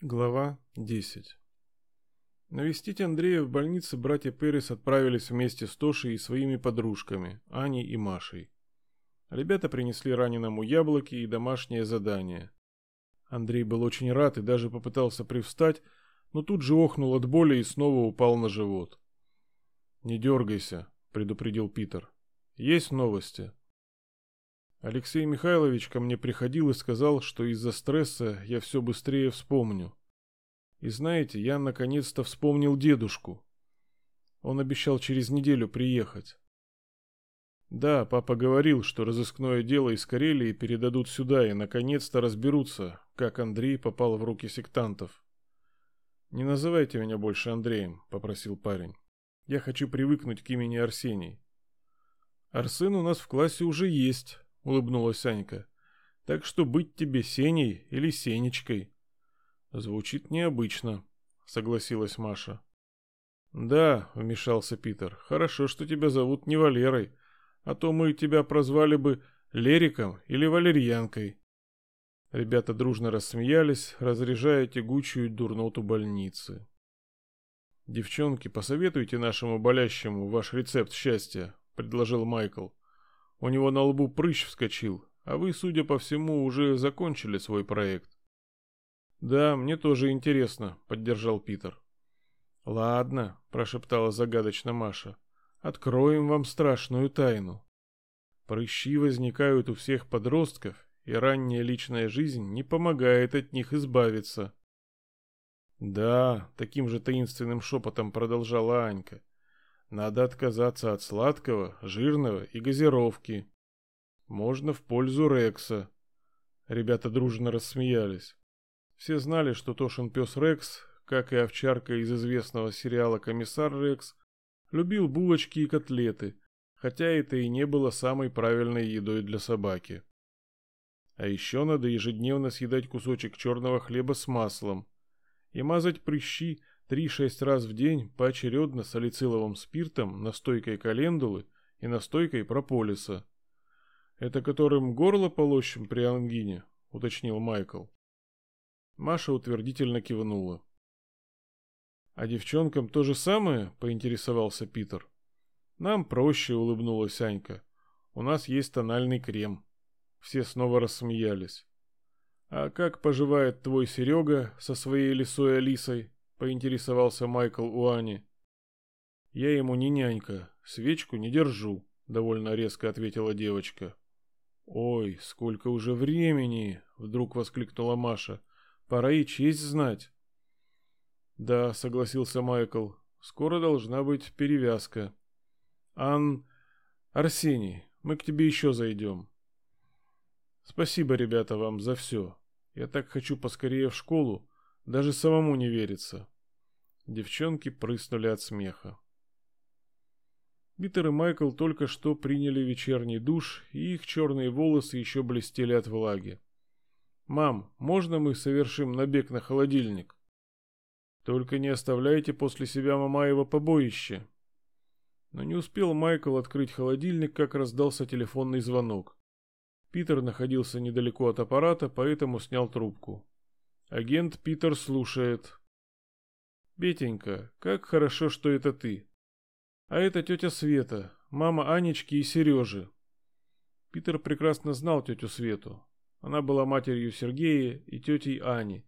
Глава 10 Навестить Андрея в больнице братья Перес отправились вместе с Тошей и своими подружками, Аней и Машей. Ребята принесли раненому яблоки и домашнее задание. Андрей был очень рад и даже попытался привстать, но тут же охнул от боли и снова упал на живот. «Не дергайся», — предупредил Питер. «Есть новости?» Алексей Михайлович ко мне приходил и сказал, что из-за стресса я все быстрее вспомню. И знаете, я наконец-то вспомнил дедушку. Он обещал через неделю приехать. Да, папа говорил, что разыскное дело из Карелии передадут сюда и наконец-то разберутся, как Андрей попал в руки сектантов. «Не называйте меня больше Андреем», — попросил парень. «Я хочу привыкнуть к имени Арсений». «Арсен у нас в классе уже есть», — улыбнулась Анька. «Так что быть тебе Сеней или Сенечкой». «Звучит необычно», — согласилась Маша. «Да», — вмешался Питер, — «хорошо, что тебя зовут не Валерой, а то мы тебя прозвали бы Лериком или Валерьянкой». Ребята дружно рассмеялись, разряжая тягучую дурноту больницы. «Девчонки, посоветуйте нашему болящему ваш рецепт счастья», — предложил Майкл. У него на лбу прыщ вскочил, а вы, судя по всему, уже закончили свой проект. Да, мне тоже интересно, поддержал Питер. Ладно, прошептала загадочно Маша. Откроем вам страшную тайну. Прыщи возникают у всех подростков, и ранняя личная жизнь не помогает от них избавиться. Да, таким же таинственным шепотом продолжала Анька. Надо отказаться от сладкого, жирного и газировки. Можно в пользу Рекса. Ребята дружно рассмеялись. Все знали, что Тошин пес Рекс, как и овчарка из известного сериала «Комиссар Рекс», любил булочки и котлеты, хотя это и не было самой правильной едой для собаки. А еще надо ежедневно съедать кусочек черного хлеба с маслом и мазать прыщи Три-шесть раз в день поочередно салициловым спиртом, настойкой календулы и настойкой прополиса. «Это которым горло полощем при ангине?» — уточнил Майкл. Маша утвердительно кивнула. «А девчонкам то же самое?» — поинтересовался Питер. «Нам проще», — улыбнулась Анька. «У нас есть тональный крем». Все снова рассмеялись. «А как поживает твой Серега со своей лисой Алисой?» Поинтересовался Майкл у Ани. Я ему не нянька, свечку не держу, довольно резко ответила девочка. Ой, сколько уже времени, вдруг воскликнула Маша. Пора и честь знать. Да, согласился Майкл. Скоро должна быть перевязка. Ан Арсений, мы к тебе еще зайдем. Спасибо, ребята, вам за все. Я так хочу поскорее в школу, даже самому не верится. Девчонки прыснули от смеха. Питер и Майкл только что приняли вечерний душ, и их черные волосы еще блестели от влаги. «Мам, можно мы совершим набег на холодильник?» «Только не оставляйте после себя Мамаева побоище». Но не успел Майкл открыть холодильник, как раздался телефонный звонок. Питер находился недалеко от аппарата, поэтому снял трубку. Агент Питер слушает. Петенька, как хорошо, что это ты. А это тетя Света, мама Анечки и Сережи. Питер прекрасно знал тетю Свету. Она была матерью Сергея и тетей Ани.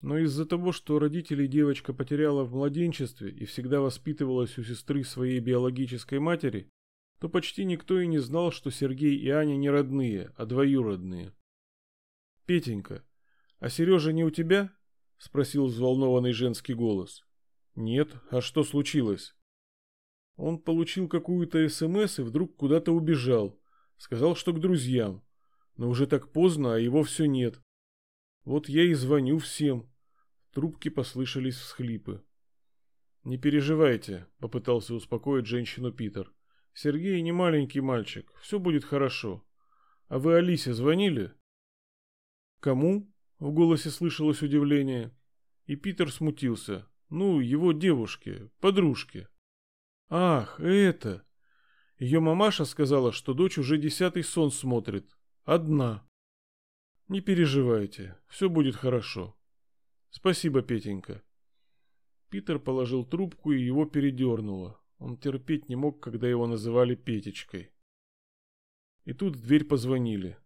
Но из-за того, что родителей девочка потеряла в младенчестве и всегда воспитывалась у сестры своей биологической матери, то почти никто и не знал, что Сергей и Аня не родные, а двоюродные. Петенька, «А Сережа не у тебя?» — спросил взволнованный женский голос. «Нет. А что случилось?» Он получил какую-то СМС и вдруг куда-то убежал. Сказал, что к друзьям. Но уже так поздно, а его все нет. Вот я и звоню всем. В трубке послышались всхлипы. «Не переживайте», — попытался успокоить женщину Питер. «Сергей не маленький мальчик. Все будет хорошо. А вы Алисе звонили?» «Кому?» В голосе слышалось удивление. И Питер смутился. Ну, его девушке, подружке. Ах, это... Ее мамаша сказала, что дочь уже десятый сон смотрит. Одна. Не переживайте, все будет хорошо. Спасибо, Петенька. Питер положил трубку и его передернуло. Он терпеть не мог, когда его называли Петечкой. И тут в дверь позвонили.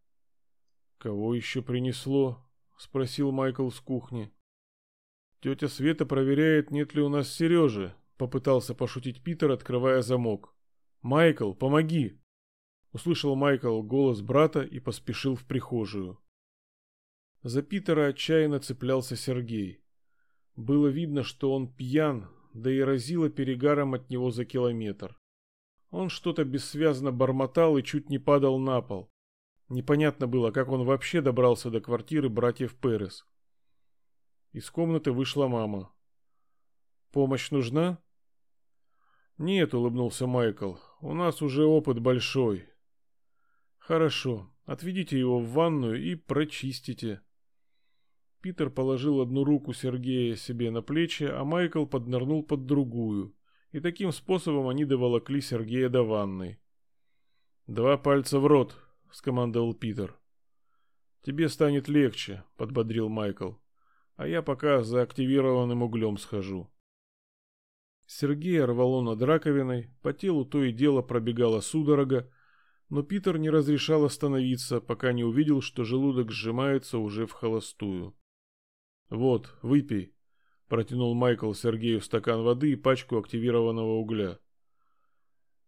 «Кого еще принесло?» — спросил Майкл с кухни. «Тетя Света проверяет, нет ли у нас Сережи», — попытался пошутить Питер, открывая замок. «Майкл, помоги!» Услышал Майкл голос брата и поспешил в прихожую. За Питера отчаянно цеплялся Сергей. Было видно, что он пьян, да и разило перегаром от него за километр. Он что-то бессвязно бормотал и чуть не падал на пол. Непонятно было, как он вообще добрался до квартиры братьев Перес. Из комнаты вышла мама. «Помощь нужна?» «Нет», — улыбнулся Майкл, — «у нас уже опыт большой». «Хорошо, отведите его в ванную и прочистите». Питер положил одну руку Сергея себе на плечи, а Майкл поднырнул под другую, и таким способом они доволокли Сергея до ванной. «Два пальца в рот», — скомандовал Питер. «Тебе станет легче», — подбодрил Майкл. «А я пока за активированным углем схожу». Сергея рвало над раковиной, по телу то и дело пробегала судорога, но Питер не разрешал остановиться, пока не увидел, что желудок сжимается уже в холостую. «Вот, выпей», — протянул Майкл Сергею стакан воды и пачку активированного угля.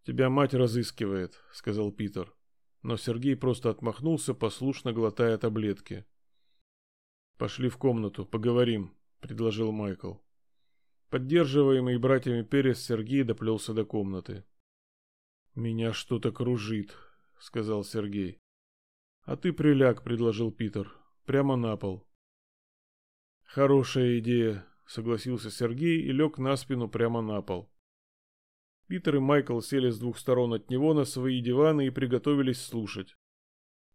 «Тебя мать разыскивает», — сказал Питер. Но Сергей просто отмахнулся, послушно глотая таблетки. «Пошли в комнату, поговорим», — предложил Майкл. Поддерживаемый братьями Перес, Сергей доплелся до комнаты. «Меня что-то кружит», — сказал Сергей. «А ты приляг», — предложил Питер. «Прямо на пол». «Хорошая идея», — согласился Сергей и лег на спину прямо на пол. Питер и Майкл сели с двух сторон от него на свои диваны и приготовились слушать.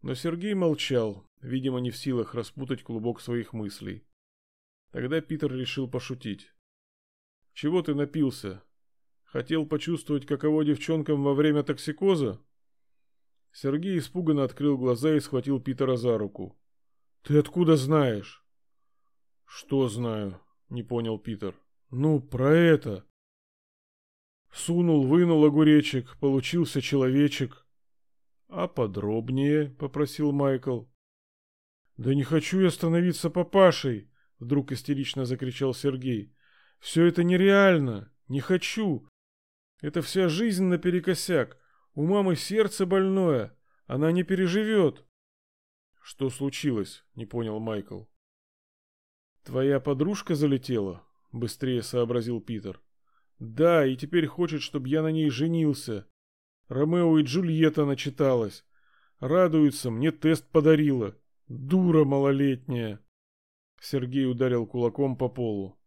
Но Сергей молчал, видимо, не в силах распутать клубок своих мыслей. Тогда Питер решил пошутить. «Чего ты напился? Хотел почувствовать, каково девчонкам во время токсикоза?» Сергей испуганно открыл глаза и схватил Питера за руку. «Ты откуда знаешь?» «Что знаю?» — не понял Питер. «Ну, про это!» Сунул, вынул огуречек, получился человечек. «А подробнее?» — попросил Майкл. «Да не хочу я становиться папашей!» — вдруг истерично закричал Сергей. «Все это нереально! Не хочу! Это вся жизнь наперекосяк! У мамы сердце больное! Она не переживет!» «Что случилось?» — не понял Майкл. «Твоя подружка залетела?» — быстрее сообразил Питер. «Да, и теперь хочет, чтобы я на ней женился. Ромео и Джульетта начиталась. Радуется, мне тест подарила. Дура малолетняя!» Сергей ударил кулаком по полу.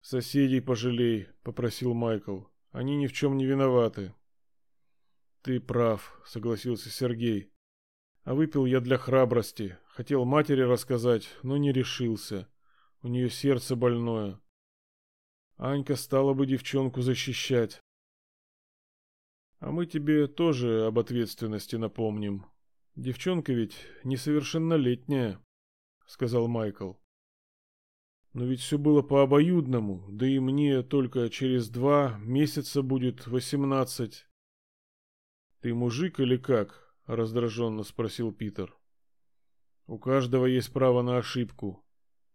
«Соседей пожалей», — попросил Майкл. «Они ни в чем не виноваты». «Ты прав», — согласился Сергей. «А выпил я для храбрости. Хотел матери рассказать, но не решился. У нее сердце больное. Анька стала бы девчонку защищать. А мы тебе тоже об ответственности напомним. Девчонка ведь несовершеннолетняя, сказал Майкл. Но ведь все было по обоюдному, да и мне только через два месяца будет восемнадцать. Ты мужик или как? раздраженно спросил Питер. У каждого есть право на ошибку.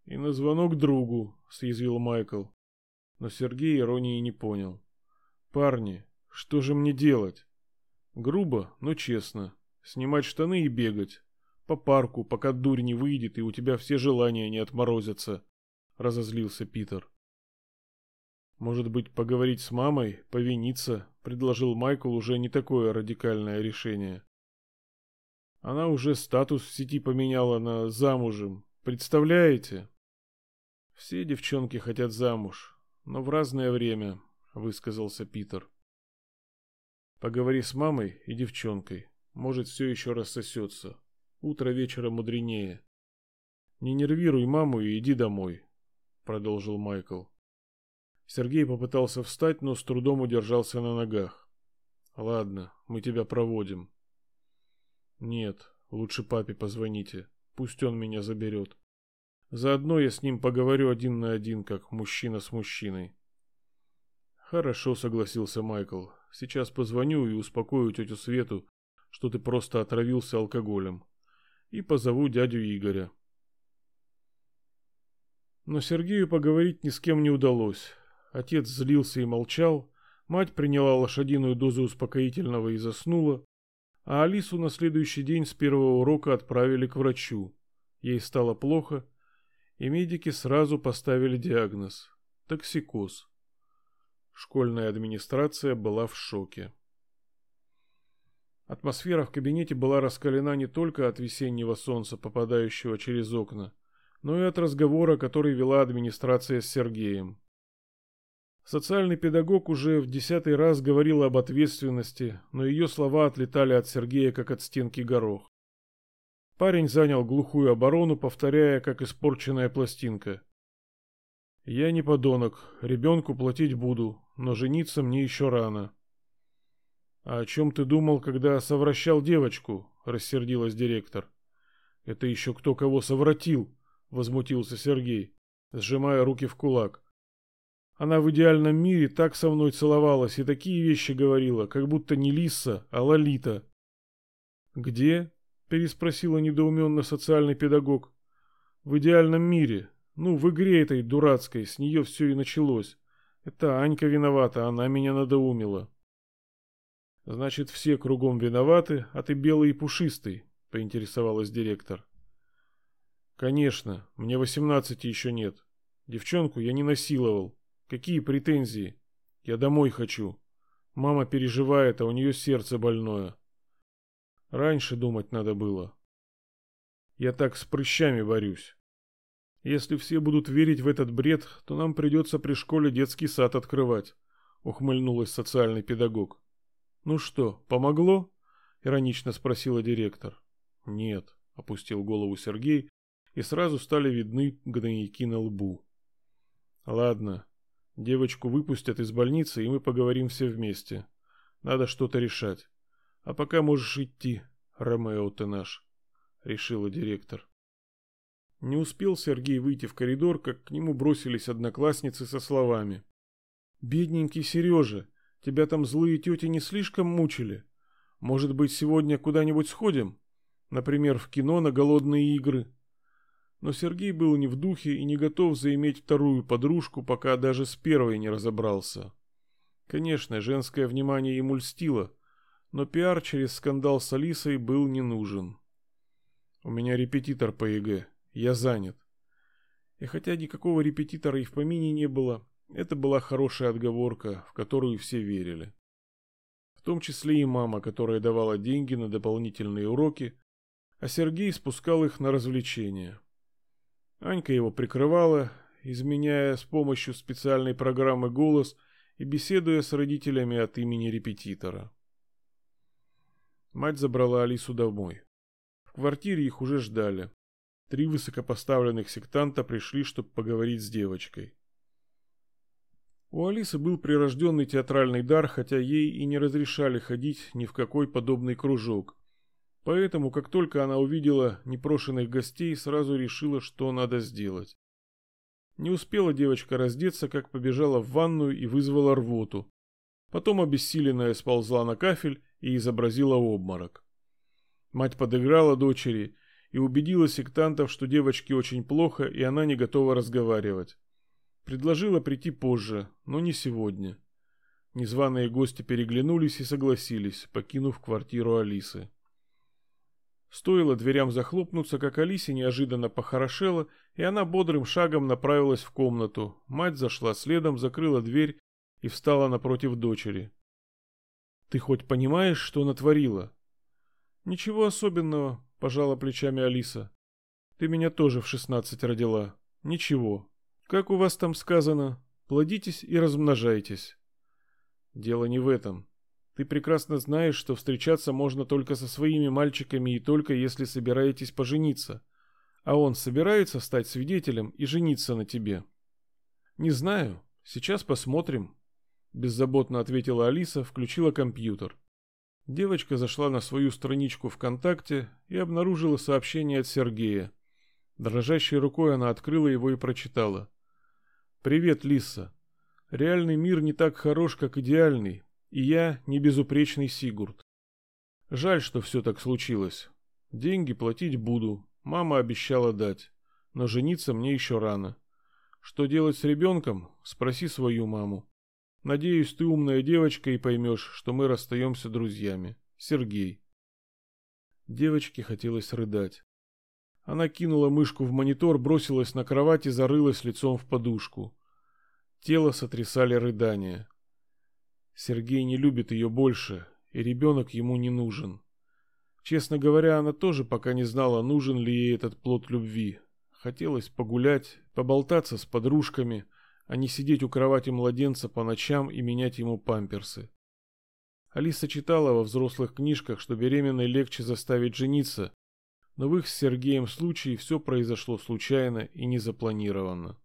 И на звонок другу, съязвил Майкл. Но Сергей иронии не понял. Парни, что же мне делать? Грубо, но честно. Снимать штаны и бегать. По парку, пока дурь не выйдет и у тебя все желания не отморозятся. Разозлился Питер. Может быть, поговорить с мамой, повиниться, предложил Майкл уже не такое радикальное решение. Она уже статус в сети поменяла на замужем. Представляете? Все девчонки хотят замуж, но в разное время, высказался Питер. Поговори с мамой и девчонкой. Может, все еще рассосется. Утро вечера мудренее. Не нервируй маму и иди домой, продолжил Майкл. Сергей попытался встать, но с трудом удержался на ногах. Ладно, мы тебя проводим. Нет, лучше папе позвоните. Пусть он меня заберет. Заодно я с ним поговорю один на один, как мужчина с мужчиной. Хорошо, согласился Майкл. Сейчас позвоню и успокою тетю Свету, что ты просто отравился алкоголем. И позову дядю Игоря. Но Сергею поговорить ни с кем не удалось. Отец злился и молчал, мать приняла лошадиную дозу успокоительного и заснула, а Алису на следующий день с первого урока отправили к врачу. Ей стало плохо, и медики сразу поставили диагноз – токсикоз. Школьная администрация была в шоке. Атмосфера в кабинете была раскалена не только от весеннего солнца, попадающего через окна, но и от разговора, который вела администрация с Сергеем. Социальный педагог уже в десятый раз говорил об ответственности, но ее слова отлетали от Сергея, как от стенки горох. Парень занял глухую оборону, повторяя, как испорченная пластинка. «Я не подонок, ребенку платить буду, но жениться мне еще рано». «А о чем ты думал, когда совращал девочку?» — рассердилась директор. «Это еще кто кого совратил?» — возмутился Сергей, сжимая руки в кулак. Она в идеальном мире так со мной целовалась и такие вещи говорила, как будто не Лиса, а Лолита. «Где?» – переспросила недоуменно социальный педагог. «В идеальном мире. Ну, в игре этой дурацкой, с нее все и началось. Это Анька виновата, она меня надоумила». «Значит, все кругом виноваты, а ты белый и пушистый», – поинтересовалась директор. «Конечно, мне восемнадцати еще нет. Девчонку я не насиловал. Какие претензии? Я домой хочу. Мама переживает, а у нее сердце больное. Раньше думать надо было. Я так с прыщами борюсь. Если все будут верить в этот бред, то нам придется при школе детский сад открывать, ухмыльнулась социальный педагог. Ну что, помогло? иронично спросила директор. Нет, опустил голову Сергей, и сразу стали видны гнойники на лбу. Ладно, Девочку выпустят из больницы, и мы поговорим все вместе. Надо что-то решать. А пока можешь идти, Ромео ты наш, решила директор. Не успел Сергей выйти в коридор, как к нему бросились одноклассницы со словами. «Бедненький Сережа, тебя там злые тети не слишком мучили? Может быть, сегодня куда-нибудь сходим? Например, в кино на голодные игры?» Но Сергей был не в духе и не готов заиметь вторую подружку, пока даже с первой не разобрался. Конечно, женское внимание ему льстило, но пиар через скандал с Алисой был не нужен. «У меня репетитор по ЕГЭ. Я занят». И хотя никакого репетитора и в помине не было, это была хорошая отговорка, в которую все верили. В том числе и мама, которая давала деньги на дополнительные уроки, а Сергей спускал их на развлечения. Анька его прикрывала, изменяя с помощью специальной программы голос и беседуя с родителями от имени репетитора. Мать забрала Алису домой. В квартире их уже ждали. Три высокопоставленных сектанта пришли, чтобы поговорить с девочкой. У Алисы был прирожденный театральный дар, хотя ей и не разрешали ходить ни в какой подобный кружок. Поэтому, как только она увидела непрошенных гостей, сразу решила, что надо сделать. Не успела девочка раздеться, как побежала в ванную и вызвала рвоту. Потом обессиленная сползла на кафель и изобразила обморок. Мать подыграла дочери и убедила сектантов, что девочке очень плохо и она не готова разговаривать. Предложила прийти позже, но не сегодня. Незваные гости переглянулись и согласились, покинув квартиру Алисы. Стоило дверям захлопнуться, как Алисе неожиданно похорошело, и она бодрым шагом направилась в комнату. Мать зашла следом, закрыла дверь и встала напротив дочери. «Ты хоть понимаешь, что натворила?» «Ничего особенного», — пожала плечами Алиса. «Ты меня тоже в шестнадцать родила. Ничего. Как у вас там сказано? Плодитесь и размножайтесь». «Дело не в этом. Ты прекрасно знаешь, что встречаться можно только со своими мальчиками и только если собираетесь пожениться. А он собирается стать свидетелем и жениться на тебе. Не знаю. Сейчас посмотрим. Беззаботно ответила Алиса, включила компьютер. Девочка зашла на свою страничку ВКонтакте и обнаружила сообщение от Сергея. Дрожащей рукой она открыла его и прочитала. «Привет, Лиса. Реальный мир не так хорош, как идеальный, и я не безупречный Сигурд. Жаль, что все так случилось. Деньги платить буду, мама обещала дать, но жениться мне еще рано. Что делать с ребенком? Спроси свою маму. Надеюсь, ты умная девочка и поймешь, что мы расстаемся друзьями. Сергей. Девочке хотелось рыдать. Она кинула мышку в монитор, бросилась на кровать и зарылась лицом в подушку. Тело сотрясали рыдания. Сергей не любит ее больше, и ребенок ему не нужен. Честно говоря, она тоже пока не знала, нужен ли ей этот плод любви. Хотелось погулять, поболтаться с подружками, а не сидеть у кровати младенца по ночам и менять ему памперсы. Алиса читала во взрослых книжках, что беременной легче заставить жениться, но в их с Сергеем случае все произошло случайно и незапланированно.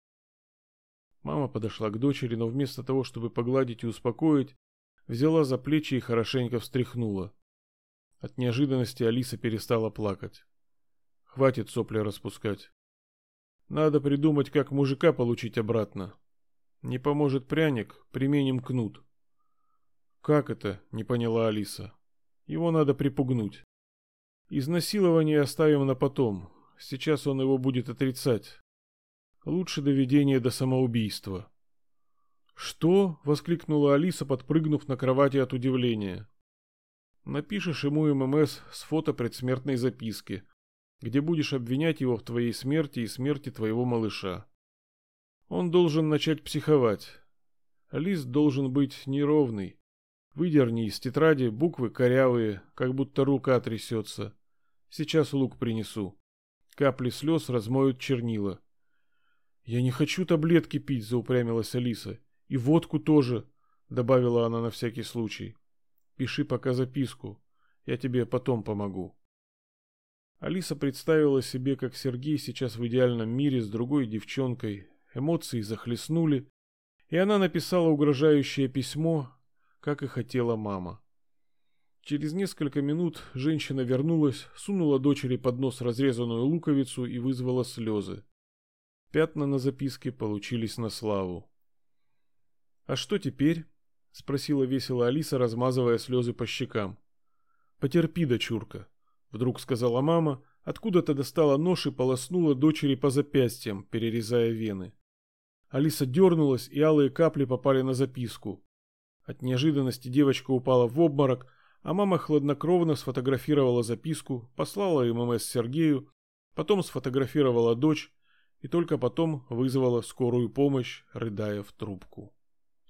Мама подошла к дочери, но вместо того, чтобы погладить и успокоить, взяла за плечи и хорошенько встряхнула. От неожиданности Алиса перестала плакать. Хватит сопли распускать. Надо придумать, как мужика получить обратно. Не поможет пряник, применим кнут. «Как это?» — не поняла Алиса. «Его надо припугнуть. Изнасилование оставим на потом. Сейчас он его будет отрицать. Лучше доведение до самоубийства». «Что?» — воскликнула Алиса, подпрыгнув на кровати от удивления. «Напишешь ему ММС с фото предсмертной записки, где будешь обвинять его в твоей смерти и смерти твоего малыша. Он должен начать психовать. Лист должен быть неровный, Выдерни из тетради буквы корявые, как будто рука трясется. Сейчас лук принесу. Капли слез размоют чернила. «Я не хочу таблетки пить», — заупрямилась Алиса. «И водку тоже», — добавила она на всякий случай. «Пиши пока записку. Я тебе потом помогу». Алиса представила себе, как Сергей сейчас в идеальном мире с другой девчонкой. Эмоции захлестнули, и она написала угрожающее письмо, как и хотела мама. Через несколько минут женщина вернулась, сунула дочери под нос разрезанную луковицу и вызвала слезы. Пятна на записке получились на славу. «А что теперь?» — спросила весело Алиса, размазывая слезы по щекам. «Потерпи, дочурка», — вдруг сказала мама, откуда-то достала нож и полоснула дочери по запястьям, перерезая вены. Алиса дернулась, и алые капли попали на записку. От неожиданности девочка упала в обморок, а мама хладнокровно сфотографировала записку, послала ММС Сергею, потом сфотографировала дочь и только потом вызвала скорую помощь, рыдая в трубку.